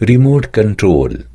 Remote control.